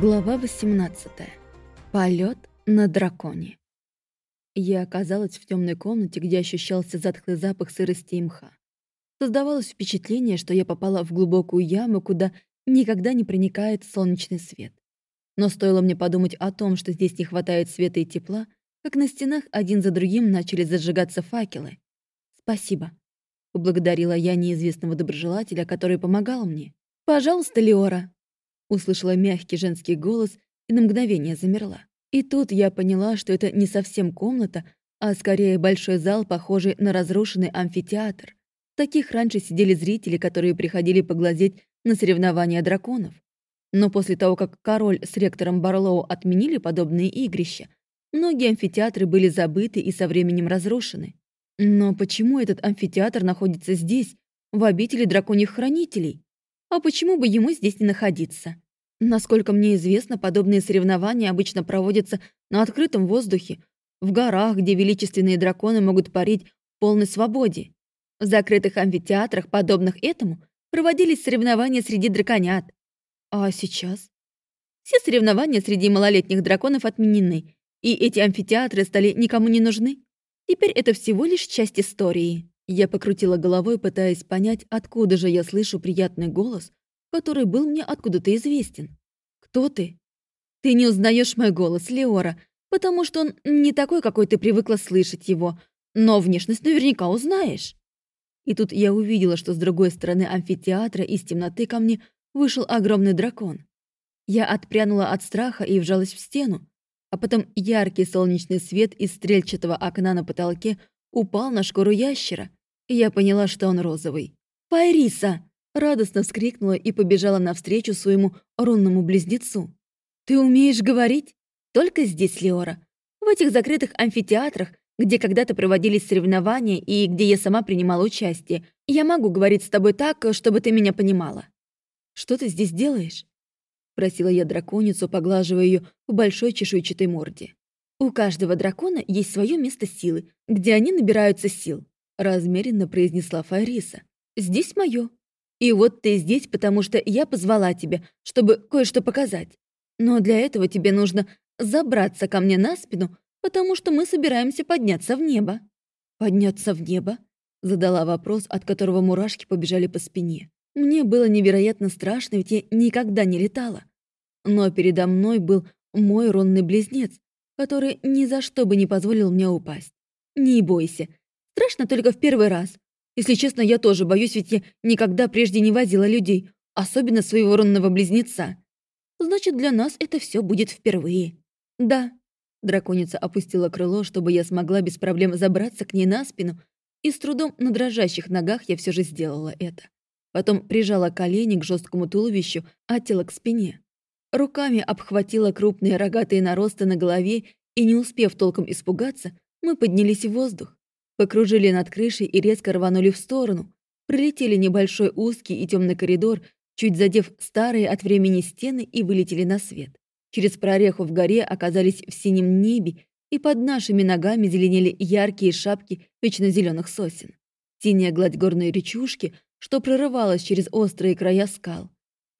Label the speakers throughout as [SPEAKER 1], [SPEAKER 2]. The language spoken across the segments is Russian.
[SPEAKER 1] Глава 18. Полет на драконе. Я оказалась в темной комнате, где ощущался затхлый запах сырости и мха. Создавалось впечатление, что я попала в глубокую яму, куда никогда не проникает солнечный свет. Но стоило мне подумать о том, что здесь не хватает света и тепла, как на стенах один за другим начали зажигаться факелы. «Спасибо», — поблагодарила я неизвестного доброжелателя, который помогал мне. «Пожалуйста, Леора», Услышала мягкий женский голос и на мгновение замерла. И тут я поняла, что это не совсем комната, а скорее большой зал, похожий на разрушенный амфитеатр. В таких раньше сидели зрители, которые приходили поглазеть на соревнования драконов. Но после того, как король с ректором Барлоу отменили подобные игрища, многие амфитеатры были забыты и со временем разрушены. Но почему этот амфитеатр находится здесь, в обители драконьих хранителей? А почему бы ему здесь не находиться? Насколько мне известно, подобные соревнования обычно проводятся на открытом воздухе, в горах, где величественные драконы могут парить в полной свободе. В закрытых амфитеатрах, подобных этому, проводились соревнования среди драконят. А сейчас? Все соревнования среди малолетних драконов отменены, и эти амфитеатры стали никому не нужны. Теперь это всего лишь часть истории. Я покрутила головой, пытаясь понять, откуда же я слышу приятный голос, который был мне откуда-то известен. «Кто ты?» «Ты не узнаешь мой голос, Леора, потому что он не такой, какой ты привыкла слышать его, но внешность наверняка узнаешь». И тут я увидела, что с другой стороны амфитеатра из темноты ко мне вышел огромный дракон. Я отпрянула от страха и вжалась в стену, а потом яркий солнечный свет из стрельчатого окна на потолке упал на шкуру ящера, и я поняла, что он розовый. «Пайриса!» — радостно вскрикнула и побежала навстречу своему рунному близнецу. «Ты умеешь говорить? Только здесь, Леора. В этих закрытых амфитеатрах, где когда-то проводились соревнования и где я сама принимала участие, я могу говорить с тобой так, чтобы ты меня понимала». «Что ты здесь делаешь?» — просила я драконицу, поглаживая ее в большой чешуйчатой морде. «У каждого дракона есть свое место силы, где они набираются сил», — размеренно произнесла Файриса. «Здесь мое. И вот ты здесь, потому что я позвала тебя, чтобы кое-что показать. Но для этого тебе нужно забраться ко мне на спину, потому что мы собираемся подняться в небо». «Подняться в небо?» — задала вопрос, от которого мурашки побежали по спине. Мне было невероятно страшно, ведь я никогда не летала. Но передо мной был мой ронный близнец, который ни за что бы не позволил мне упасть. Не бойся. Страшно только в первый раз. Если честно, я тоже боюсь, ведь я никогда прежде не возила людей, особенно своего ронного близнеца. Значит, для нас это все будет впервые. Да. Драконица опустила крыло, чтобы я смогла без проблем забраться к ней на спину, и с трудом на дрожащих ногах я все же сделала это. Потом прижала колени к жесткому туловищу, а тело к спине. Руками обхватила крупные рогатые наросты на голове, и, не успев толком испугаться, мы поднялись в воздух. Покружили над крышей и резко рванули в сторону. Пролетели небольшой узкий и темный коридор, чуть задев старые от времени стены и вылетели на свет. Через прореху в горе оказались в синем небе, и под нашими ногами зеленели яркие шапки вечно зеленых сосен. Синяя гладь горной речушки, что прорывалась через острые края скал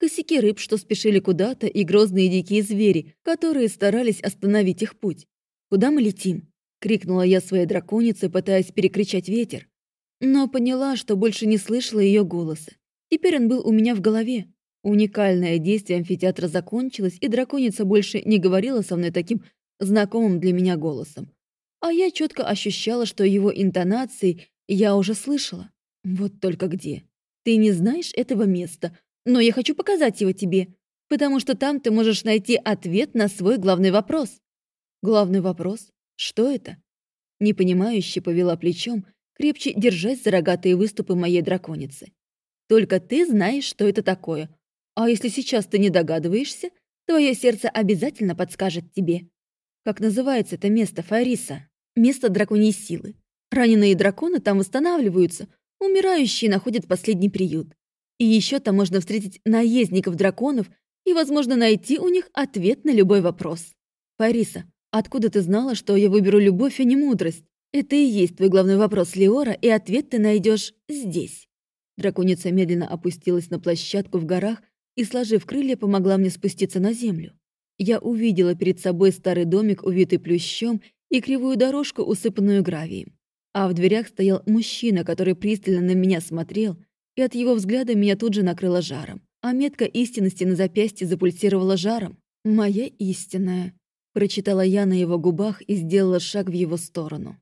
[SPEAKER 1] косяки рыб, что спешили куда-то, и грозные дикие звери, которые старались остановить их путь. «Куда мы летим?» — крикнула я своей драконице, пытаясь перекричать ветер. Но поняла, что больше не слышала ее голоса. Теперь он был у меня в голове. Уникальное действие амфитеатра закончилось, и драконица больше не говорила со мной таким знакомым для меня голосом. А я четко ощущала, что его интонации я уже слышала. Вот только где. Ты не знаешь этого места, но я хочу показать его тебе, потому что там ты можешь найти ответ на свой главный вопрос». «Главный вопрос? Что это?» Непонимающе повела плечом, крепче держась за рогатые выступы моей драконицы. «Только ты знаешь, что это такое. А если сейчас ты не догадываешься, твое сердце обязательно подскажет тебе. Как называется это место, Фариса? Место драконьей силы. Раненые драконы там восстанавливаются, умирающие находят последний приют. И еще там можно встретить наездников-драконов и, возможно, найти у них ответ на любой вопрос. Фариса, откуда ты знала, что я выберу любовь, а не мудрость? Это и есть твой главный вопрос, Леора, и ответ ты найдешь здесь. Драконица медленно опустилась на площадку в горах и, сложив крылья, помогла мне спуститься на землю. я увидела перед собой старый домик, увитый плющом, и кривую дорожку, усыпанную гравием. А в дверях стоял мужчина, который пристально на меня смотрел, и от его взгляда меня тут же накрыло жаром. А метка истинности на запястье запульсировала жаром. «Моя истинная», — прочитала я на его губах и сделала шаг в его сторону.